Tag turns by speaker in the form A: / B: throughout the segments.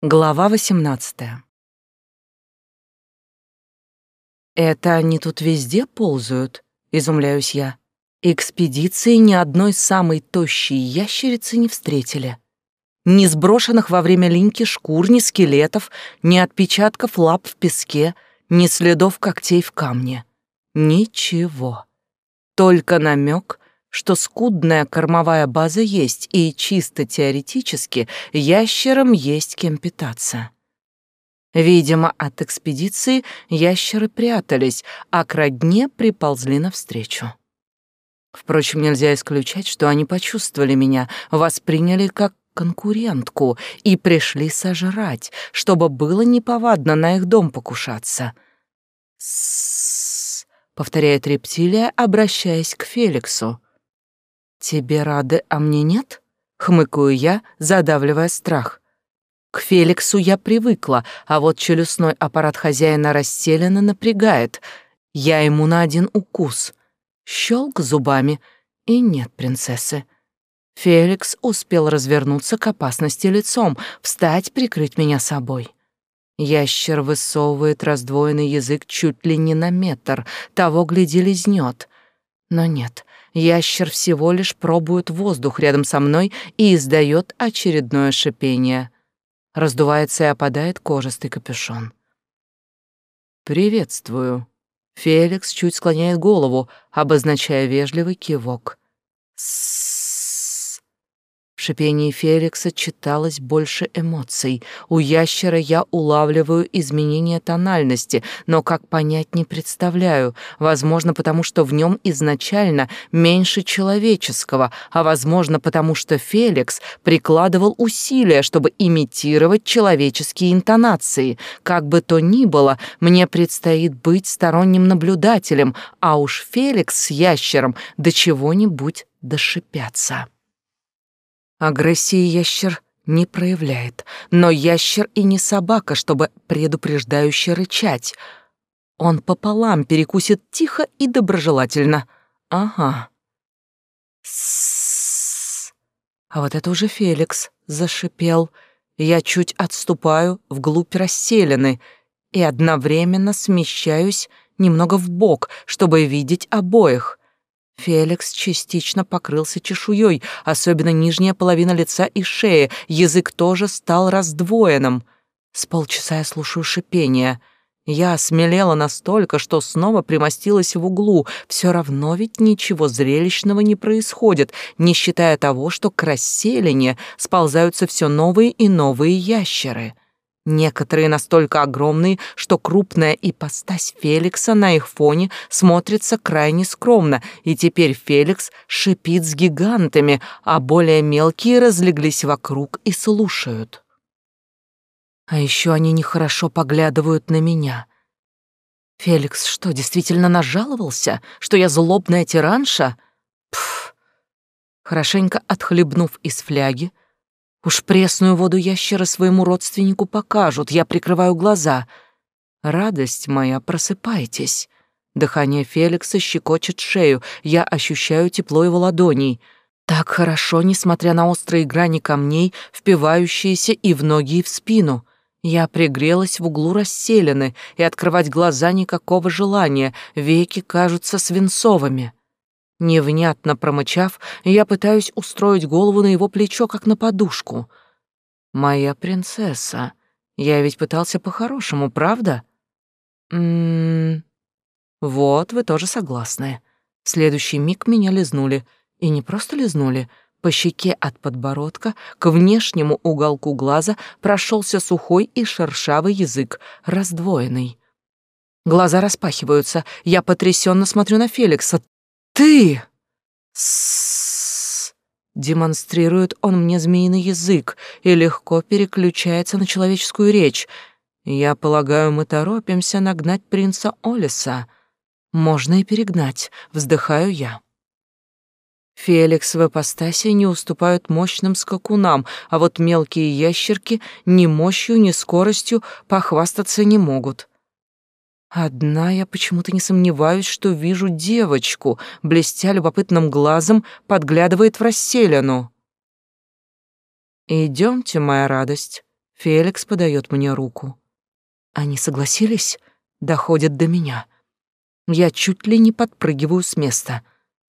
A: Глава 18 «Это они тут везде ползают?» — изумляюсь я. Экспедиции ни одной самой тощей ящерицы не встретили. Ни сброшенных во время линьки шкур, ни скелетов, ни отпечатков лап в песке, ни следов когтей в камне. Ничего. Только намек что скудная кормовая база есть, и чисто теоретически ящерам есть кем питаться. Видимо, от экспедиции ящеры прятались, а к родне приползли навстречу. Впрочем, нельзя исключать, что они почувствовали меня, восприняли как конкурентку и пришли сожрать, чтобы было неповадно на их дом покушаться. «С-с-с», повторяет рептилия, обращаясь к Феликсу. «Тебе рады, а мне нет?» — хмыкаю я, задавливая страх. К Феликсу я привыкла, а вот челюстной аппарат хозяина расселенно напрягает. Я ему на один укус. Щелк зубами, и нет принцессы. Феликс успел развернуться к опасности лицом, встать, прикрыть меня собой. Ящер высовывает раздвоенный язык чуть ли не на метр, того, гляди, лизнет. Но нет, Ящер всего лишь пробует воздух рядом со мной и издает очередное шипение. Раздувается и опадает кожистый капюшон. «Приветствую». Феликс чуть склоняет голову, обозначая вежливый кивок. «С в шипении Феликса читалось больше эмоций. У ящера я улавливаю изменения тональности, но как понять не представляю. Возможно, потому что в нем изначально меньше человеческого, а возможно, потому что Феликс прикладывал усилия, чтобы имитировать человеческие интонации. Как бы то ни было, мне предстоит быть сторонним наблюдателем, а уж Феликс с ящером до чего-нибудь дошипятся. Агрессии ящер не проявляет, но ящер и не собака, чтобы предупреждающе рычать. Он пополам перекусит тихо и доброжелательно. Ага. С А вот это уже Феликс зашипел. Я чуть отступаю вглубь расселены и одновременно смещаюсь немного в бок, чтобы видеть обоих. Феликс частично покрылся чешуей, особенно нижняя половина лица и шеи, язык тоже стал раздвоенным. С полчаса я слушаю шипение. Я осмелела настолько, что снова примостилась в углу. Все равно ведь ничего зрелищного не происходит, не считая того, что к расселине сползаются все новые и новые ящеры. Некоторые настолько огромные, что крупная ипостась Феликса на их фоне смотрится крайне скромно, и теперь Феликс шипит с гигантами, а более мелкие разлеглись вокруг и слушают. А еще они нехорошо поглядывают на меня. Феликс что, действительно нажаловался, что я злобная тиранша? Пф. Хорошенько отхлебнув из фляги, Уж пресную воду ящера своему родственнику покажут, я прикрываю глаза. Радость моя, просыпайтесь. Дыхание Феликса щекочет шею, я ощущаю тепло его ладоней. Так хорошо, несмотря на острые грани камней, впивающиеся и в ноги, и в спину. Я пригрелась в углу расселены, и открывать глаза никакого желания, веки кажутся свинцовыми. Невнятно промычав, я пытаюсь устроить голову на его плечо, как на подушку. «Моя принцесса, я ведь пытался по-хорошему, правда?» «М-м-м...» «Вот, вы тоже согласны». В следующий миг меня лизнули. И не просто лизнули. По щеке от подбородка к внешнему уголку глаза прошелся сухой и шершавый язык, раздвоенный. Глаза распахиваются. Я потрясенно смотрю на Феликса. «Ты!» С демонстрирует он мне змеиный язык и легко переключается на человеческую речь. Я полагаю, мы торопимся нагнать принца Олиса. Можно и перегнать, вздыхаю я. Феликс в ипостаси не уступают мощным скакунам, а вот мелкие ящерки ни мощью, ни скоростью похвастаться не могут. Одна я почему-то не сомневаюсь, что вижу девочку, блестя любопытным глазом, подглядывает в расселину. «Идемте, моя радость». Феликс подает мне руку. Они согласились? Доходят до меня. Я чуть ли не подпрыгиваю с места.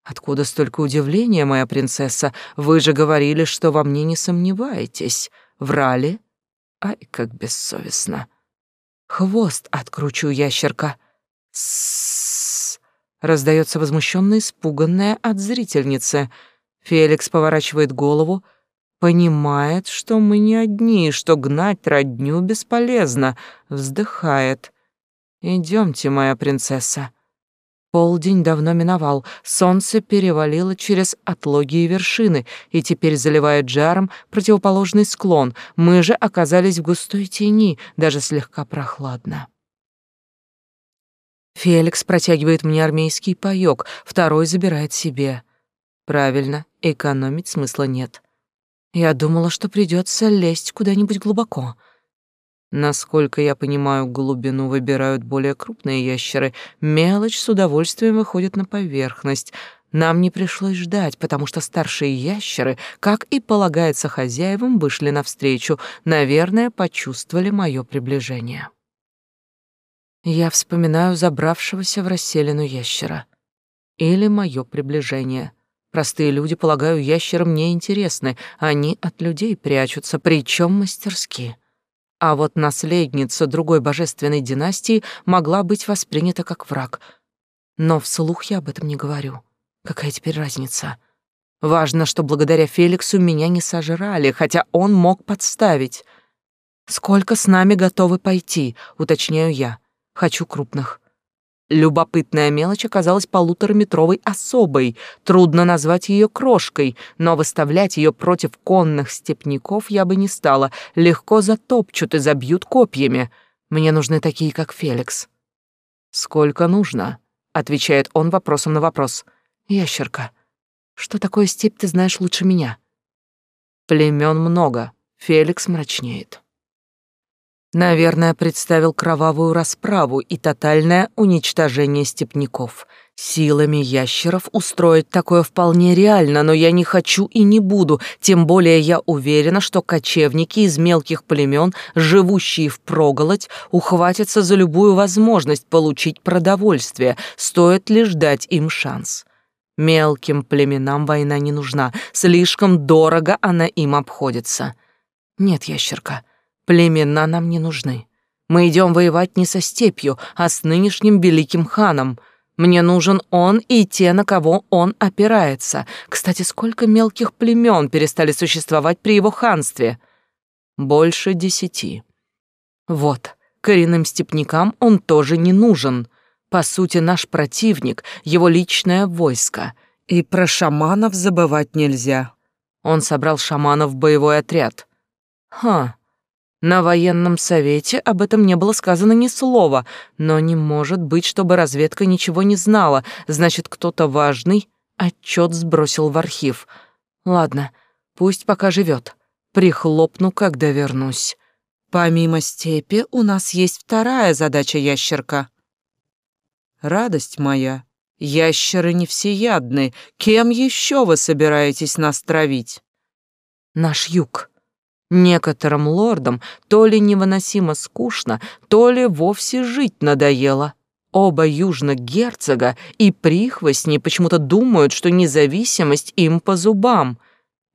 A: Откуда столько удивления, моя принцесса? Вы же говорили, что во мне не сомневаетесь. Врали? Ай, как бессовестно. Хвост откручу, ящерка. С раздается возмущенно испуганная от зрительницы. Феликс поворачивает голову, понимает, что мы не одни, что гнать родню бесполезно, вздыхает. Идемте, моя принцесса. Полдень давно миновал, солнце перевалило через отлогие вершины и теперь заливает жаром противоположный склон. Мы же оказались в густой тени, даже слегка прохладно. Феликс протягивает мне армейский паёк, второй забирает себе. Правильно, экономить смысла нет. Я думала, что придется лезть куда-нибудь глубоко. Насколько я понимаю, глубину выбирают более крупные ящеры. Мелочь с удовольствием выходит на поверхность. Нам не пришлось ждать, потому что старшие ящеры, как и полагается хозяевам, вышли навстречу. Наверное, почувствовали мое приближение. Я вспоминаю забравшегося в расселину ящера. Или мое приближение. Простые люди, полагаю, ящерам не интересны. Они от людей прячутся, причем мастерски. А вот наследница другой божественной династии могла быть воспринята как враг. Но вслух я об этом не говорю. Какая теперь разница? Важно, что благодаря Феликсу меня не сожрали, хотя он мог подставить. Сколько с нами готовы пойти, уточняю я. Хочу крупных. Любопытная мелочь оказалась полутораметровой особой. Трудно назвать ее крошкой, но выставлять ее против конных степняков я бы не стала. Легко затопчут и забьют копьями. Мне нужны такие, как Феликс. «Сколько нужно?» — отвечает он вопросом на вопрос. «Ящерка, что такое степь ты знаешь лучше меня?» «Племен много». Феликс мрачнеет. Наверное, представил кровавую расправу и тотальное уничтожение степняков. Силами ящеров устроить такое вполне реально, но я не хочу и не буду, тем более я уверена, что кочевники из мелких племен, живущие в проголодь, ухватятся за любую возможность получить продовольствие, стоит лишь дать им шанс. Мелким племенам война не нужна, слишком дорого она им обходится. Нет, ящерка, Племена нам не нужны. Мы идем воевать не со степью, а с нынешним великим ханом. Мне нужен он и те, на кого он опирается. Кстати, сколько мелких племен перестали существовать при его ханстве? Больше десяти. Вот, коренным степнякам он тоже не нужен. По сути, наш противник — его личное войско. И про шаманов забывать нельзя. Он собрал шаманов в боевой отряд. Ха, на военном совете об этом не было сказано ни слова, но не может быть, чтобы разведка ничего не знала. Значит, кто-то важный отчет сбросил в архив. Ладно, пусть пока живет. Прихлопну, когда вернусь. Помимо степи у нас есть вторая задача ящерка. Радость моя, ящеры не всеядны. Кем еще вы собираетесь нас травить? Наш юг. Некоторым лордам то ли невыносимо скучно, то ли вовсе жить надоело. Оба южных герцога и прихвостни почему-то думают, что независимость им по зубам.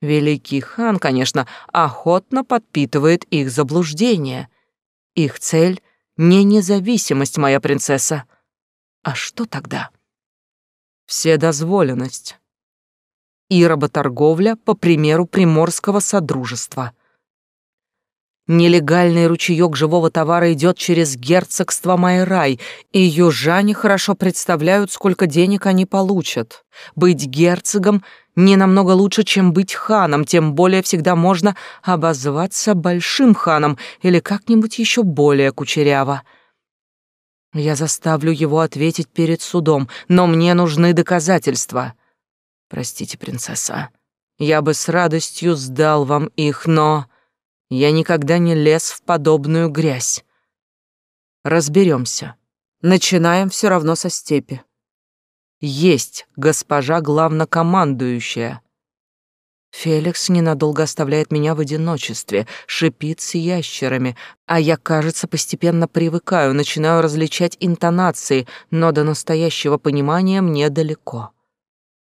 A: Великий хан, конечно, охотно подпитывает их заблуждение. Их цель — не независимость, моя принцесса. А что тогда? Вседозволенность. И работорговля по примеру Приморского Содружества — Нелегальный ручеек живого товара идет через герцогство Майрай, и южане хорошо представляют, сколько денег они получат. Быть герцогом не намного лучше, чем быть ханом, тем более всегда можно обозваться большим ханом или как-нибудь еще более кучеряво. Я заставлю его ответить перед судом, но мне нужны доказательства. Простите, принцесса, я бы с радостью сдал вам их, но... Я никогда не лез в подобную грязь. Разберемся. Начинаем все равно со степи. Есть госпожа главнокомандующая. Феликс ненадолго оставляет меня в одиночестве, шипит с ящерами, а я, кажется, постепенно привыкаю, начинаю различать интонации, но до настоящего понимания мне далеко.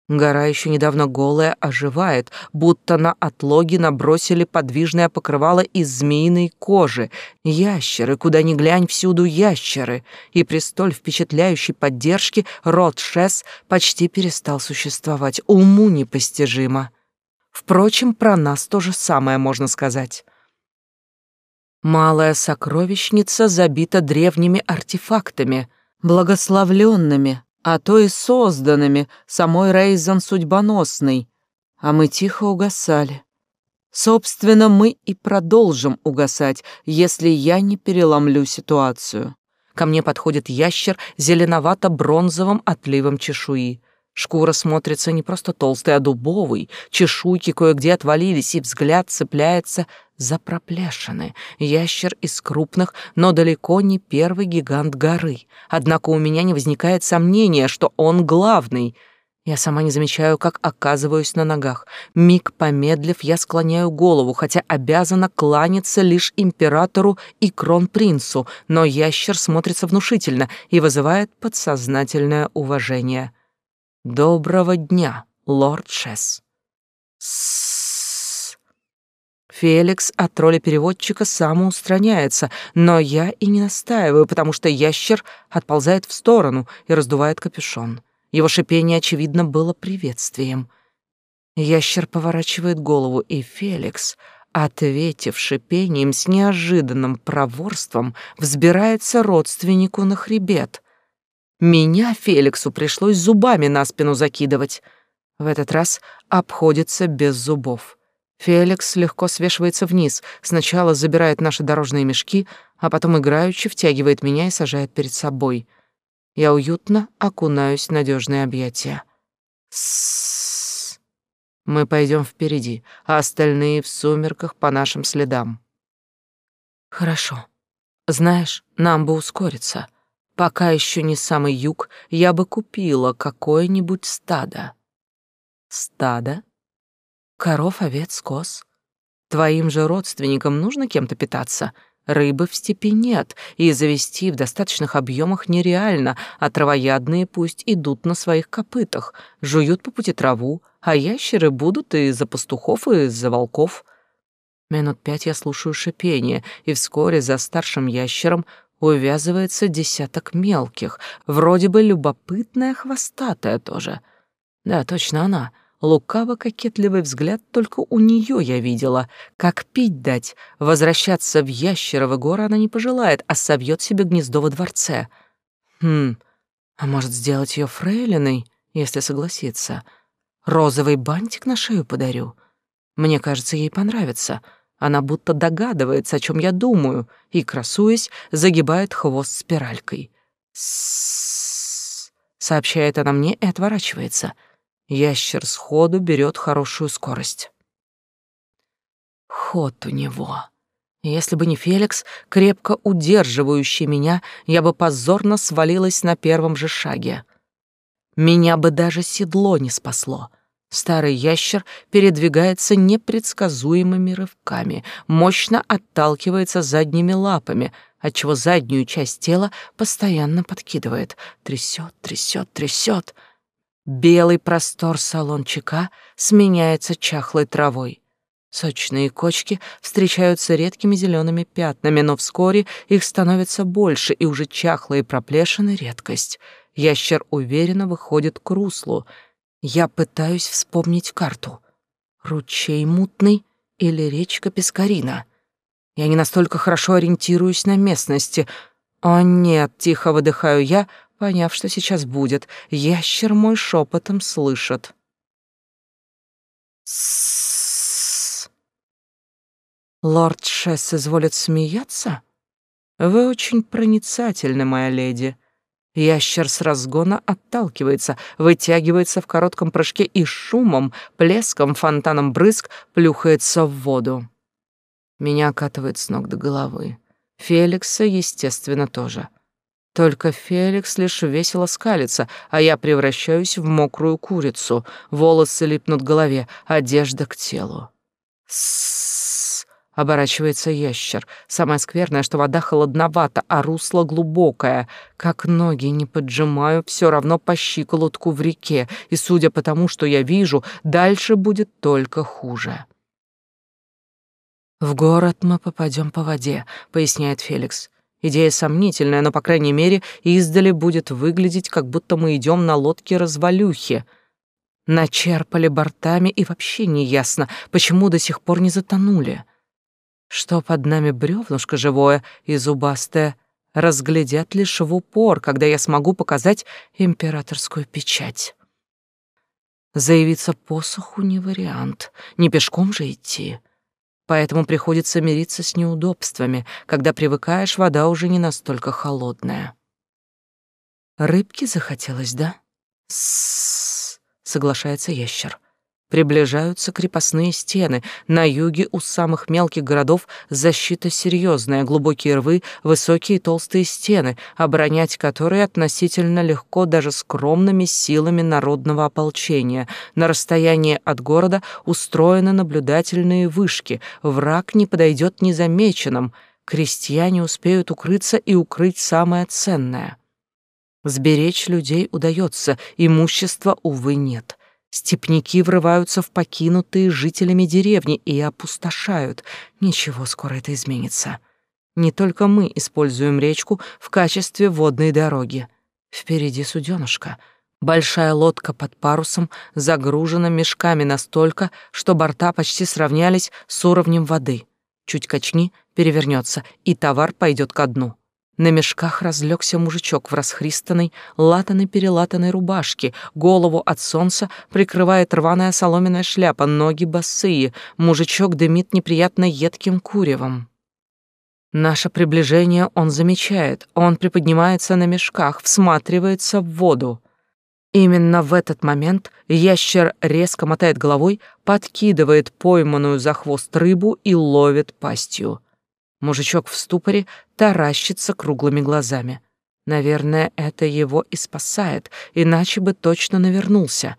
A: Гора еще недавно голая оживает, будто на отлоги набросили подвижное покрывало из змеиной кожи. Ящеры, куда ни глянь, всюду ящеры. И при столь впечатляющей поддержке род Шес почти перестал существовать. Уму непостижимо. Впрочем, про нас то же самое можно сказать. Малая сокровищница забита древними артефактами, благословленными, а то и созданными самой Рейзан судьбоносной, а мы тихо угасали. Собственно, мы и продолжим угасать, если я не переломлю ситуацию. Ко мне подходит ящер зеленовато-бронзовым отливом чешуи. Шкура смотрится не просто толстой, а дубовой, чешуйки кое-где отвалились, и взгляд цепляется за проплешины. Ящер из крупных, но далеко не первый гигант горы. Однако у меня не возникает сомнения, что он главный. Я сама не замечаю, как оказываюсь на ногах. Миг помедлив, я склоняю голову, хотя обязана кланяться лишь императору и кронпринцу, но ящер смотрится внушительно и вызывает подсознательное уважение. Доброго дня, лорд Шесс. С Феликс от роли переводчика самоустраняется, но я и не настаиваю, потому что ящер отползает в сторону и раздувает капюшон. Его шипение, очевидно, было приветствием. Ящер поворачивает голову, и Феликс, ответив шипением с неожиданным проворством, взбирается родственнику на хребет — меня Феликсу пришлось зубами на спину закидывать. В этот раз обходится без зубов. Феликс легко свешивается вниз, сначала забирает наши дорожные мешки, а потом играючи втягивает меня и сажает перед собой. Я уютно окунаюсь в надежные объятия. С Мы пойдем впереди, а остальные в сумерках по нашим следам. Хорошо. Знаешь, нам бы ускориться. Пока еще не самый юг, я бы купила какое-нибудь стадо. Стадо? Коров, овец, коз? Твоим же родственникам нужно кем-то питаться? Рыбы в степи нет, и завести в достаточных объемах нереально, а травоядные пусть идут на своих копытах, жуют по пути траву, а ящеры будут и за пастухов, и за волков. Минут пять я слушаю шипение, и вскоре за старшим ящером увязывается десяток мелких, вроде бы любопытная хвостатая тоже. Да, точно она. Лукаво-кокетливый взгляд только у нее я видела. Как пить дать? Возвращаться в Ящерово горы она не пожелает, а собьет себе гнездо во дворце. Хм, а может сделать ее фрейлиной, если согласится? Розовый бантик на шею подарю. Мне кажется, ей понравится — она будто догадывается, о чем я думаю, и, красуясь, загибает хвост спиралькой. «С-с-с», сообщает она мне и отворачивается. Ящер сходу берет хорошую скорость. Ход у него. Если бы не Феликс, крепко удерживающий меня, я бы позорно свалилась на первом же шаге. Меня бы даже седло не спасло. Старый ящер передвигается непредсказуемыми рывками, мощно отталкивается задними лапами, отчего заднюю часть тела постоянно подкидывает. Трясет, трясет, трясет. Белый простор салончика сменяется чахлой травой. Сочные кочки встречаются редкими зелеными пятнами, но вскоре их становится больше, и уже чахлые проплешины — редкость. Ящер уверенно выходит к руслу — я пытаюсь вспомнить карту. Ручей мутный или речка Пескарина? Я не настолько хорошо ориентируюсь на местности. О нет, тихо выдыхаю я, поняв, что сейчас будет. Ящер мой шепотом слышит. С Лорд Шесс изволит смеяться? Вы очень проницательны, моя леди. Ящер с разгона отталкивается, вытягивается в коротком прыжке и шумом, плеском, фонтаном брызг плюхается в воду. Меня окатывает с ног до головы. Феликса, естественно, тоже. Только Феликс лишь весело скалится, а я превращаюсь в мокрую курицу. Волосы липнут к голове, одежда к телу. С оборачивается ящер. Самое скверное, что вода холодновата, а русло глубокое. Как ноги не поджимаю, все равно по щиколотку в реке, и, судя по тому, что я вижу, дальше будет только хуже. «В город мы попадем по воде», — поясняет Феликс. Идея сомнительная, но, по крайней мере, издали будет выглядеть, как будто мы идем на лодке-развалюхе. Начерпали бортами, и вообще не ясно, почему до сих пор не затонули. Что под нами бревнышко живое и зубастое, разглядят лишь в упор, когда я смогу показать императорскую печать. Заявиться посоху не вариант, не пешком же идти поэтому приходится мириться с неудобствами. Когда привыкаешь, вода уже не настолько холодная. Рыбки захотелось, да? С, соглашается ящер. Приближаются крепостные стены. На юге у самых мелких городов защита серьезная, глубокие рвы, высокие толстые стены, оборонять которые относительно легко даже скромными силами народного ополчения. На расстоянии от города устроены наблюдательные вышки. Враг не подойдет незамеченным. Крестьяне успеют укрыться и укрыть самое ценное. Сберечь людей удается, имущества, увы, нет. Степняки врываются в покинутые жителями деревни и опустошают. Ничего, скоро это изменится. Не только мы используем речку в качестве водной дороги. Впереди суденышко. Большая лодка под парусом загружена мешками настолько, что борта почти сравнялись с уровнем воды. Чуть качни, перевернется, и товар пойдет ко дну. На мешках разлегся мужичок в расхристанной, латаной-перелатанной рубашке, голову от солнца прикрывает рваная соломенная шляпа, ноги босые, мужичок дымит неприятно едким куревом. Наше приближение он замечает, он приподнимается на мешках, всматривается в воду. Именно в этот момент ящер резко мотает головой, подкидывает пойманную за хвост рыбу и ловит пастью. Мужичок в ступоре таращится круглыми глазами. Наверное, это его и спасает, иначе бы точно навернулся.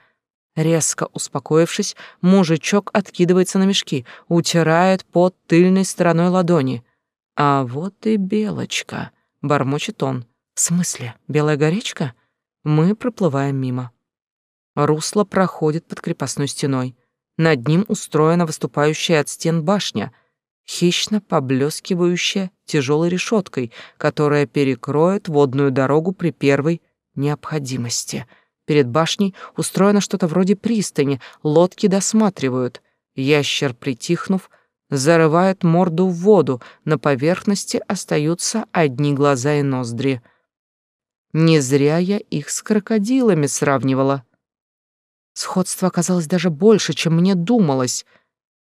A: Резко успокоившись, мужичок откидывается на мешки, утирает под тыльной стороной ладони. «А вот и белочка», — бормочет он. «В смысле, белая горечка?» Мы проплываем мимо. Русло проходит под крепостной стеной. Над ним устроена выступающая от стен башня — хищно поблескивающая тяжелой решеткой, которая перекроет водную дорогу при первой необходимости. Перед башней устроено что-то вроде пристани, лодки досматривают. Ящер, притихнув, зарывает морду в воду, на поверхности остаются одни глаза и ноздри. Не зря я их с крокодилами сравнивала. Сходство оказалось даже больше, чем мне думалось —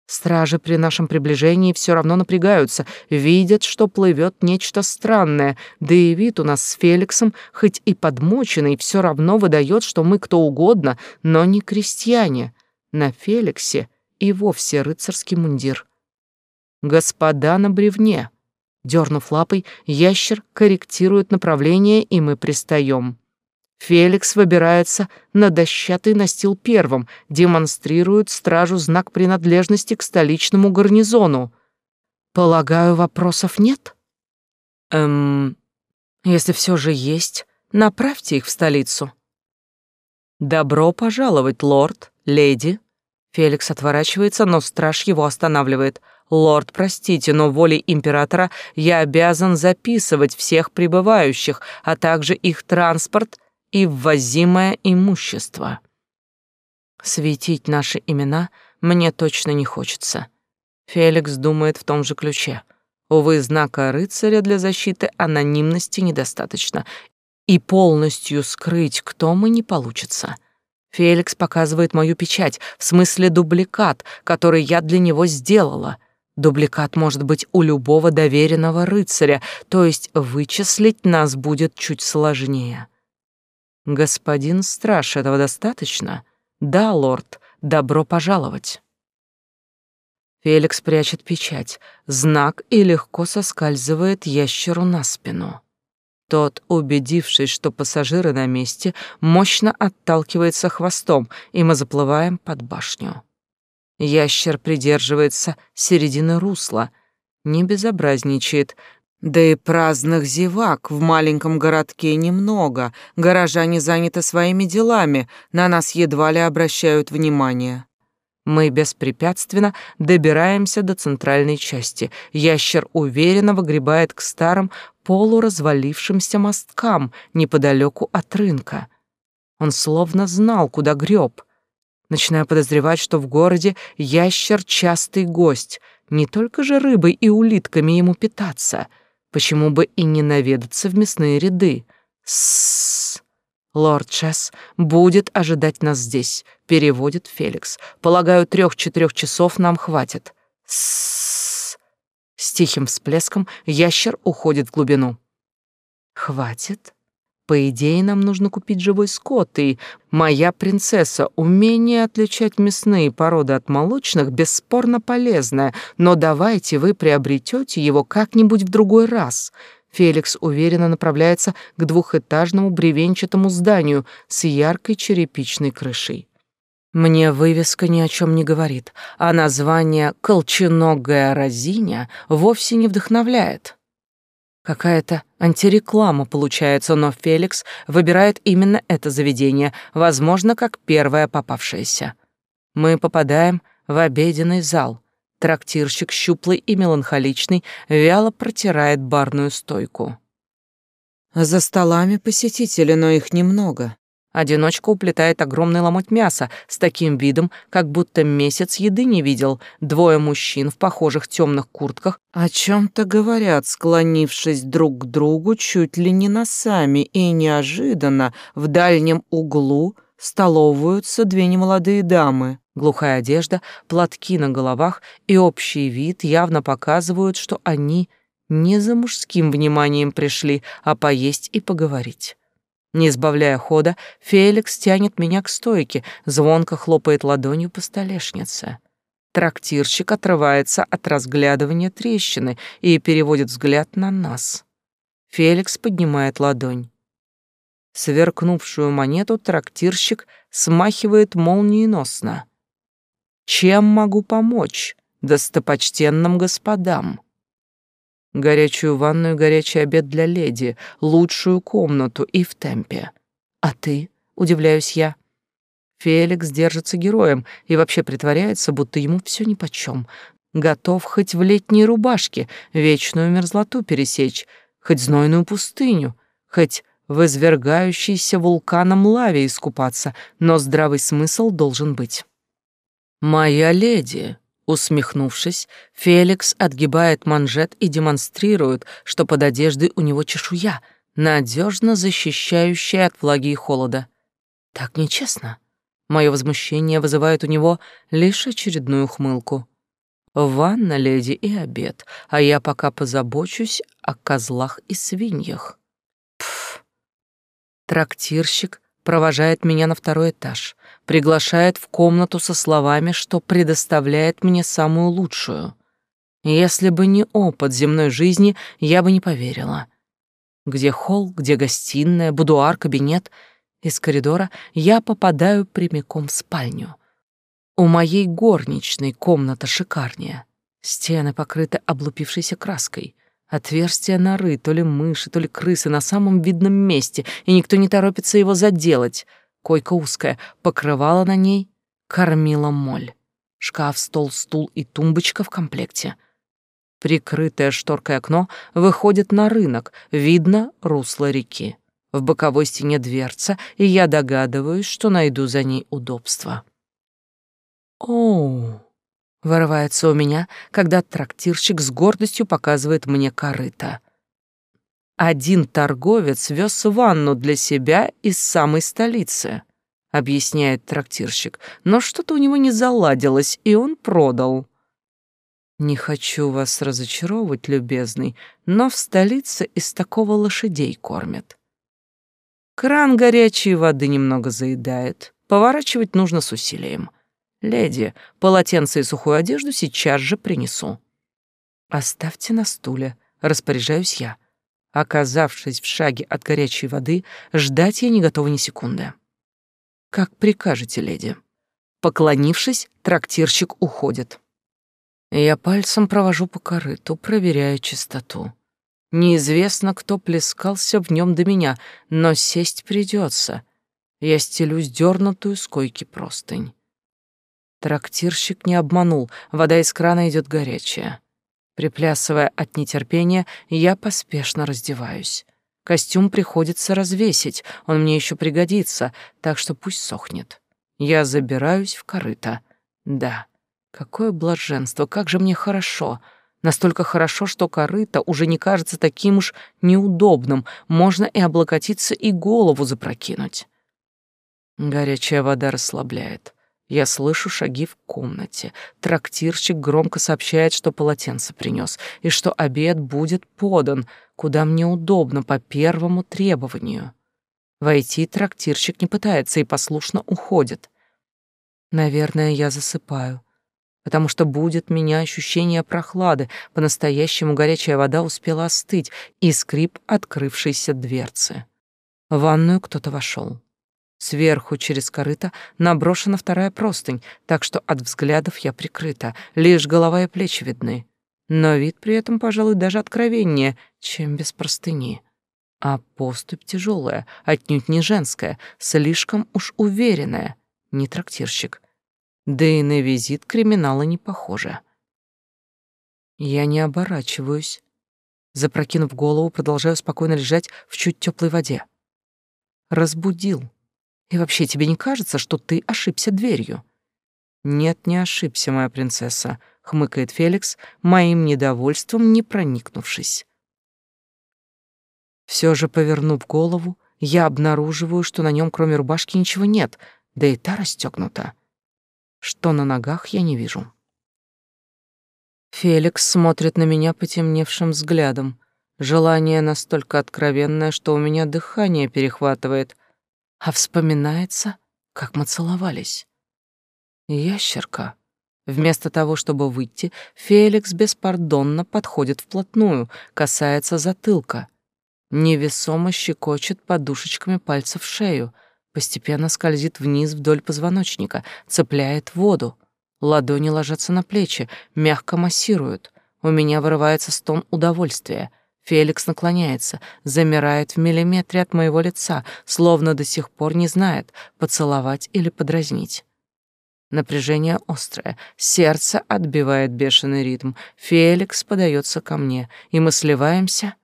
A: Стражи при нашем приближении все равно напрягаются, видят, что плывет нечто странное, да и вид у нас с Феликсом, хоть и подмоченный, все равно выдает, что мы кто угодно, но не крестьяне. На Феликсе и вовсе рыцарский мундир. «Господа на бревне!» Дернув лапой, ящер корректирует направление, и мы пристаем. Феликс выбирается на дощатый настил первым, демонстрирует стражу знак принадлежности к столичному гарнизону. Полагаю, вопросов нет? Эм, если все же есть, направьте их в столицу. Добро пожаловать, лорд, леди. Феликс отворачивается, но страж его останавливает. «Лорд, простите, но волей императора я обязан записывать всех прибывающих, а также их транспорт и ввозимое имущество. Светить наши имена мне точно не хочется. Феликс думает в том же ключе. Увы, знака рыцаря для защиты анонимности недостаточно, и полностью скрыть, кто мы, не получится. Феликс показывает мою печать, в смысле дубликат, который я для него сделала. Дубликат может быть у любого доверенного рыцаря, то есть вычислить нас будет чуть сложнее. «Господин страж, этого достаточно?» «Да, лорд, добро пожаловать». Феликс прячет печать, знак и легко соскальзывает ящеру на спину. Тот, убедившись, что пассажиры на месте, мощно отталкивается хвостом, и мы заплываем под башню. Ящер придерживается середины русла, не безобразничает, да и праздных зевак в маленьком городке немного, горожане заняты своими делами, на нас едва ли обращают внимание. Мы беспрепятственно добираемся до центральной части. Ящер уверенно выгребает к старым полуразвалившимся мосткам неподалеку от рынка. Он словно знал, куда греб. Начинаю подозревать, что в городе ящер частый гость, не только же рыбой и улитками ему питаться — Почему бы и не наведаться в мясные ряды? С Лорд Чес будет ожидать нас здесь, переводит Феликс. Полагаю, трех-четырех часов нам хватит. С С тихим всплеском ящер уходит в глубину. Хватит? По идее, нам нужно купить живой скот, и моя принцесса, умение отличать мясные породы от молочных бесспорно полезное, но давайте вы приобретете его как-нибудь в другой раз. Феликс уверенно направляется к двухэтажному бревенчатому зданию с яркой черепичной крышей. Мне вывеска ни о чем не говорит, а название «Колченогая разиня» вовсе не вдохновляет. Какая-то антиреклама получается, но Феликс выбирает именно это заведение, возможно, как первое попавшееся. Мы попадаем в обеденный зал. Трактирщик, щуплый и меланхоличный, вяло протирает барную стойку. За столами посетители, но их немного. Одиночка уплетает огромный ломоть мяса с таким видом, как будто месяц еды не видел. Двое мужчин в похожих темных куртках о чем-то говорят, склонившись друг к другу чуть ли не носами, и неожиданно в дальнем углу столовываются две немолодые дамы. Глухая одежда, платки на головах и общий вид явно показывают, что они не за мужским вниманием пришли, а поесть и поговорить. Не сбавляя хода, Феликс тянет меня к стойке, звонко хлопает ладонью по столешнице. Трактирщик отрывается от разглядывания трещины и переводит взгляд на нас. Феликс поднимает ладонь. Сверкнувшую монету трактирщик смахивает молниеносно. «Чем могу помочь достопочтенным господам?» Горячую ванную, горячий обед для леди, лучшую комнату и в темпе. А ты, удивляюсь я. Феликс держится героем и вообще притворяется, будто ему все нипочем. Готов хоть в летней рубашке вечную мерзлоту пересечь, хоть знойную пустыню, хоть в извергающейся вулканом лаве искупаться, но здравый смысл должен быть. «Моя леди», Усмехнувшись, Феликс отгибает манжет и демонстрирует, что под одеждой у него чешуя, надежно защищающая от влаги и холода. Так нечестно. Мое возмущение вызывает у него лишь очередную хмылку. Ванна, леди, и обед, а я пока позабочусь о козлах и свиньях. Пф. Трактирщик провожает меня на второй этаж, приглашает в комнату со словами, что предоставляет мне самую лучшую. Если бы не опыт земной жизни, я бы не поверила. Где холл, где гостиная, будуар, кабинет. Из коридора я попадаю прямиком в спальню. У моей горничной комната шикарнее. Стены покрыты облупившейся краской. Отверстие норы, то ли мыши, то ли крысы на самом видном месте, и никто не торопится его заделать. Койка узкая, покрывало на ней, кормила моль. Шкаф, стол, стул и тумбочка в комплекте. Прикрытое шторкой окно выходит на рынок, видно русло реки. В боковой стене дверца, и я догадываюсь, что найду за ней удобство. Оу! Вырывается у меня, когда трактирщик с гордостью показывает мне корыто. Один торговец вез ванну для себя из самой столицы, объясняет трактирщик, но что-то у него не заладилось, и он продал. Не хочу вас разочаровывать, любезный, но в столице из такого лошадей кормят. Кран горячей воды немного заедает, поворачивать нужно с усилием. Леди, полотенце и сухую одежду сейчас же принесу. Оставьте на стуле, распоряжаюсь я. Оказавшись в шаге от горячей воды, ждать я не готова ни секунды. «Как прикажете, леди». Поклонившись, трактирщик уходит. Я пальцем провожу по корыту, проверяя чистоту. Неизвестно, кто плескался в нем до меня, но сесть придется. Я стелюсь дернутую с койки простынь. Трактирщик не обманул, вода из крана идет горячая. Приплясывая от нетерпения, я поспешно раздеваюсь. Костюм приходится развесить, он мне еще пригодится, так что пусть сохнет. Я забираюсь в корыто. Да, какое блаженство, как же мне хорошо. Настолько хорошо, что корыто уже не кажется таким уж неудобным, можно и облокотиться, и голову запрокинуть. Горячая вода расслабляет. Я слышу шаги в комнате. Трактирщик громко сообщает, что полотенце принес и что обед будет подан, куда мне удобно по первому требованию. Войти трактирщик не пытается и послушно уходит. Наверное, я засыпаю, потому что будет меня ощущение прохлады, по-настоящему горячая вода успела остыть, и скрип открывшейся дверцы. В ванную кто-то вошел. Сверху через корыто наброшена вторая простынь, так что от взглядов я прикрыта, лишь голова и плечи видны. Но вид при этом, пожалуй, даже откровеннее, чем без простыни. А поступь тяжелая, отнюдь не женская, слишком уж уверенная, не трактирщик. Да и на визит криминала не похоже. Я не оборачиваюсь. Запрокинув голову, продолжаю спокойно лежать в чуть теплой воде. Разбудил и вообще, тебе не кажется, что ты ошибся дверью? Нет, не ошибся, моя принцесса, хмыкает Феликс, моим недовольством не проникнувшись. Все же, повернув голову, я обнаруживаю, что на нем кроме рубашки ничего нет, да и та расстегнута. Что на ногах, я не вижу. Феликс смотрит на меня потемневшим взглядом. Желание настолько откровенное, что у меня дыхание перехватывает — а вспоминается, как мы целовались. Ящерка. Вместо того, чтобы выйти, Феликс беспардонно подходит вплотную, касается затылка. Невесомо щекочет подушечками пальцев шею, постепенно скользит вниз вдоль позвоночника, цепляет воду. Ладони ложатся на плечи, мягко массируют. У меня вырывается стон удовольствия. Феликс наклоняется, замирает в миллиметре от моего лица, словно до сих пор не знает, поцеловать или подразнить. Напряжение острое, сердце отбивает бешеный ритм. Феликс подается ко мне, и мы сливаемся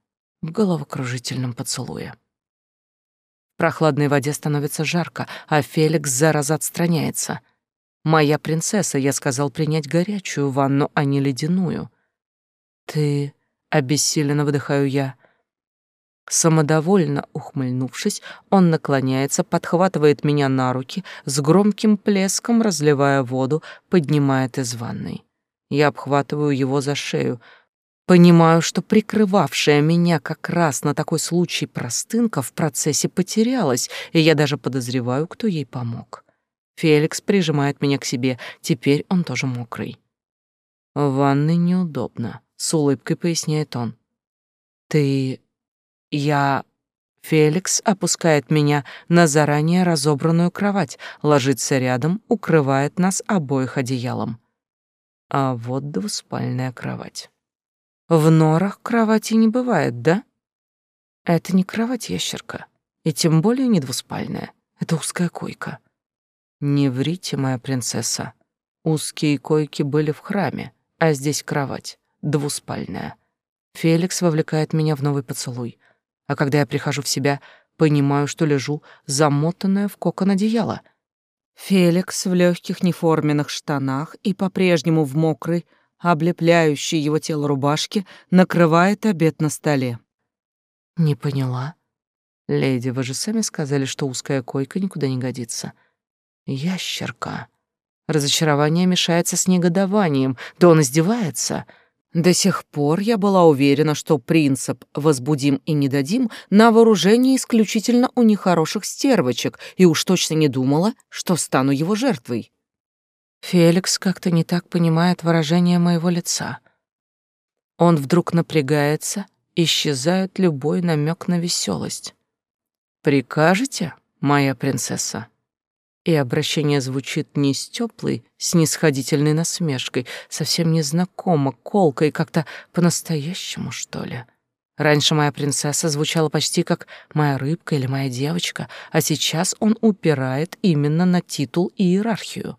A: в головокружительном поцелуе. В прохладной воде становится жарко, а Феликс зараза отстраняется. «Моя принцесса, я сказал принять горячую ванну, а не ледяную». «Ты обессиленно выдыхаю я. Самодовольно ухмыльнувшись, он наклоняется, подхватывает меня на руки, с громким плеском разливая воду, поднимает из ванной. Я обхватываю его за шею, Понимаю, что прикрывавшая меня как раз на такой случай простынка в процессе потерялась, и я даже подозреваю, кто ей помог. Феликс прижимает меня к себе, теперь он тоже мокрый. В ванной неудобно с улыбкой поясняет он. Ты... я... Феликс опускает меня на заранее разобранную кровать, ложится рядом, укрывает нас обоих одеялом. А вот двуспальная кровать. В норах кровати не бывает, да? Это не кровать ящерка, и тем более не двуспальная. Это узкая койка. Не врите, моя принцесса. Узкие койки были в храме, а здесь кровать двуспальная. Феликс вовлекает меня в новый поцелуй, а когда я прихожу в себя, понимаю, что лежу замотанная в кокон одеяла. Феликс в легких неформенных штанах и по-прежнему в мокрой, облепляющей его тело рубашке, накрывает обед на столе. Не поняла. Леди, вы же сами сказали, что узкая койка никуда не годится. Ящерка. Разочарование мешается с негодованием. Да он издевается. До сих пор я была уверена, что принцип «возбудим и не дадим» на вооружении исключительно у нехороших стервочек, и уж точно не думала, что стану его жертвой. Феликс как-то не так понимает выражение моего лица. Он вдруг напрягается исчезает любой намек на веселость. «Прикажете, моя принцесса?» И обращение звучит не с теплой, снисходительной насмешкой, совсем незнакомо, колкой, как-то по-настоящему, что ли. Раньше моя принцесса звучала почти как моя рыбка или моя девочка, а сейчас он упирает именно на титул и иерархию.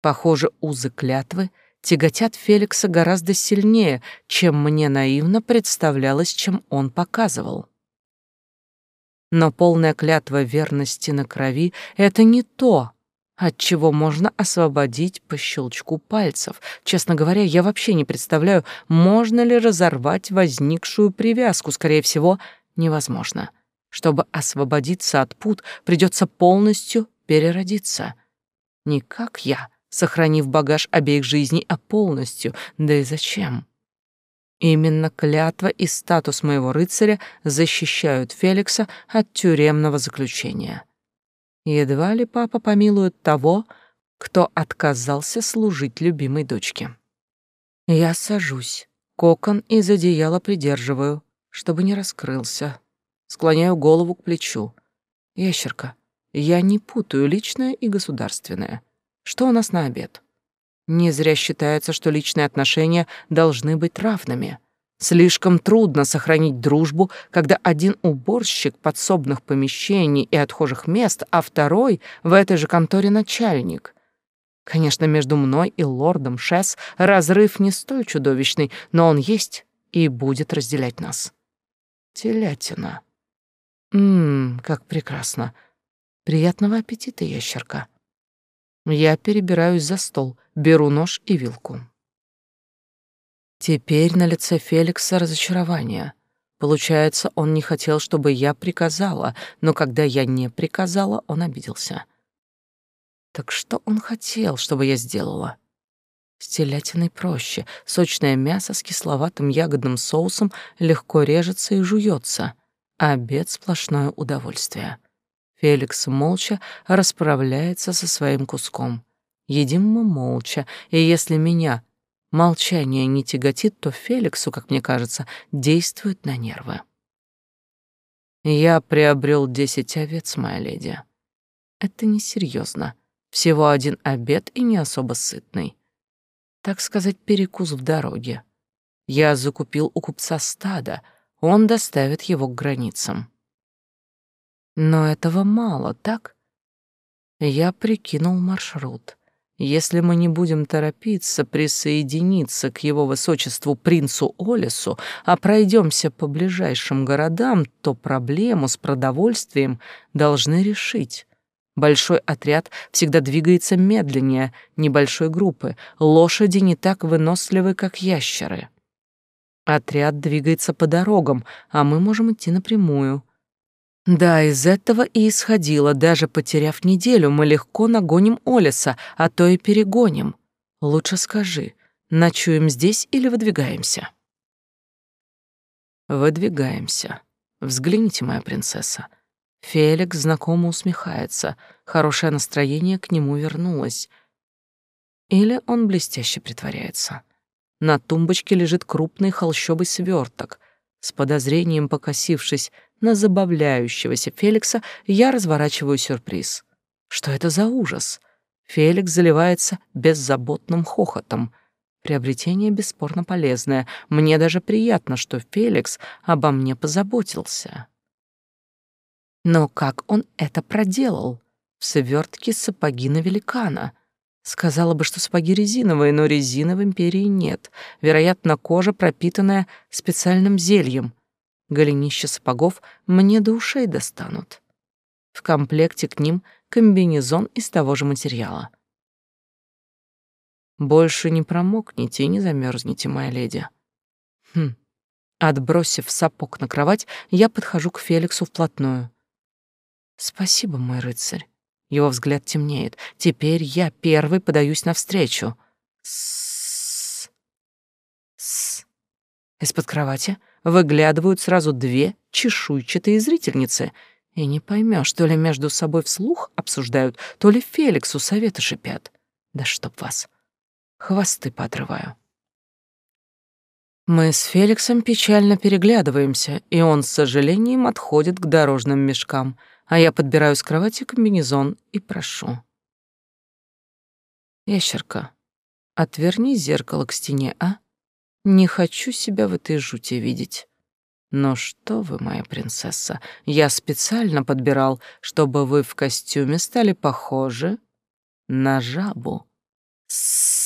A: Похоже, узы клятвы тяготят Феликса гораздо сильнее, чем мне наивно представлялось, чем он показывал. Но полная клятва верности на крови — это не то, от чего можно освободить по щелчку пальцев. Честно говоря, я вообще не представляю, можно ли разорвать возникшую привязку. Скорее всего, невозможно. Чтобы освободиться от пут, придется полностью переродиться. Не как я, сохранив багаж обеих жизней, а полностью. Да и зачем? Именно клятва и статус моего рыцаря защищают Феликса от тюремного заключения. Едва ли папа помилует того, кто отказался служить любимой дочке. Я сажусь, кокон из одеяла придерживаю, чтобы не раскрылся. Склоняю голову к плечу. Ящерка, я не путаю личное и государственное. Что у нас на обед? Не зря считается, что личные отношения должны быть равными. Слишком трудно сохранить дружбу, когда один уборщик подсобных помещений и отхожих мест, а второй в этой же конторе начальник. Конечно, между мной и лордом Шесс разрыв не столь чудовищный, но он есть и будет разделять нас. Телятина. Ммм, как прекрасно. Приятного аппетита, ящерка. Я перебираюсь за стол, беру нож и вилку. Теперь на лице Феликса разочарование. Получается, он не хотел, чтобы я приказала, но когда я не приказала, он обиделся. Так что он хотел, чтобы я сделала? С телятиной проще. Сочное мясо с кисловатым ягодным соусом легко режется и жуется. Обед — сплошное удовольствие. Феликс молча расправляется со своим куском. Едим мы молча, и если меня молчание не тяготит, то Феликсу, как мне кажется, действует на нервы. Я приобрел десять овец, моя леди. Это несерьезно. Всего один обед и не особо сытный. Так сказать, перекус в дороге. Я закупил у купца стадо, он доставит его к границам. Но этого мало, так? Я прикинул маршрут. Если мы не будем торопиться присоединиться к его высочеству принцу Олесу, а пройдемся по ближайшим городам, то проблему с продовольствием должны решить. Большой отряд всегда двигается медленнее небольшой группы. Лошади не так выносливы, как ящеры. Отряд двигается по дорогам, а мы можем идти напрямую. Да, из этого и исходило, даже потеряв неделю, мы легко нагоним Олеса, а то и перегоним. Лучше скажи, ночуем здесь или выдвигаемся? Выдвигаемся. Взгляните, моя принцесса. Феликс знакомо усмехается, хорошее настроение к нему вернулось. Или он блестяще притворяется. На тумбочке лежит крупный холщовый сверток. С подозрением покосившись на забавляющегося Феликса, я разворачиваю сюрприз. Что это за ужас? Феликс заливается беззаботным хохотом. Приобретение бесспорно полезное. Мне даже приятно, что Феликс обо мне позаботился. Но как он это проделал? В свертке сапоги на великана. Сказала бы, что сапоги резиновые, но резины в империи нет. Вероятно, кожа пропитанная специальным зельем — Голенища сапогов мне до ушей достанут. В комплекте к ним комбинезон из того же материала. Больше не промокните и не замерзнете, моя леди. Хм. Отбросив сапог на кровать, я подхожу к Феликсу вплотную. Спасибо, мой рыцарь. Его взгляд темнеет. Теперь я первый подаюсь навстречу. С, с. Из-под кровати выглядывают сразу две чешуйчатые зрительницы, и не поймешь, то ли между собой вслух обсуждают, то ли Феликсу советы шипят. Да чтоб вас. Хвосты поотрываю. Мы с Феликсом печально переглядываемся, и он с сожалением отходит к дорожным мешкам, а я подбираю с кровати комбинезон и прошу. «Ящерка, отверни зеркало к стене, а? Не хочу себя в этой жути видеть». «Но что вы, моя принцесса, я специально подбирал, чтобы вы в костюме стали похожи на жабу. С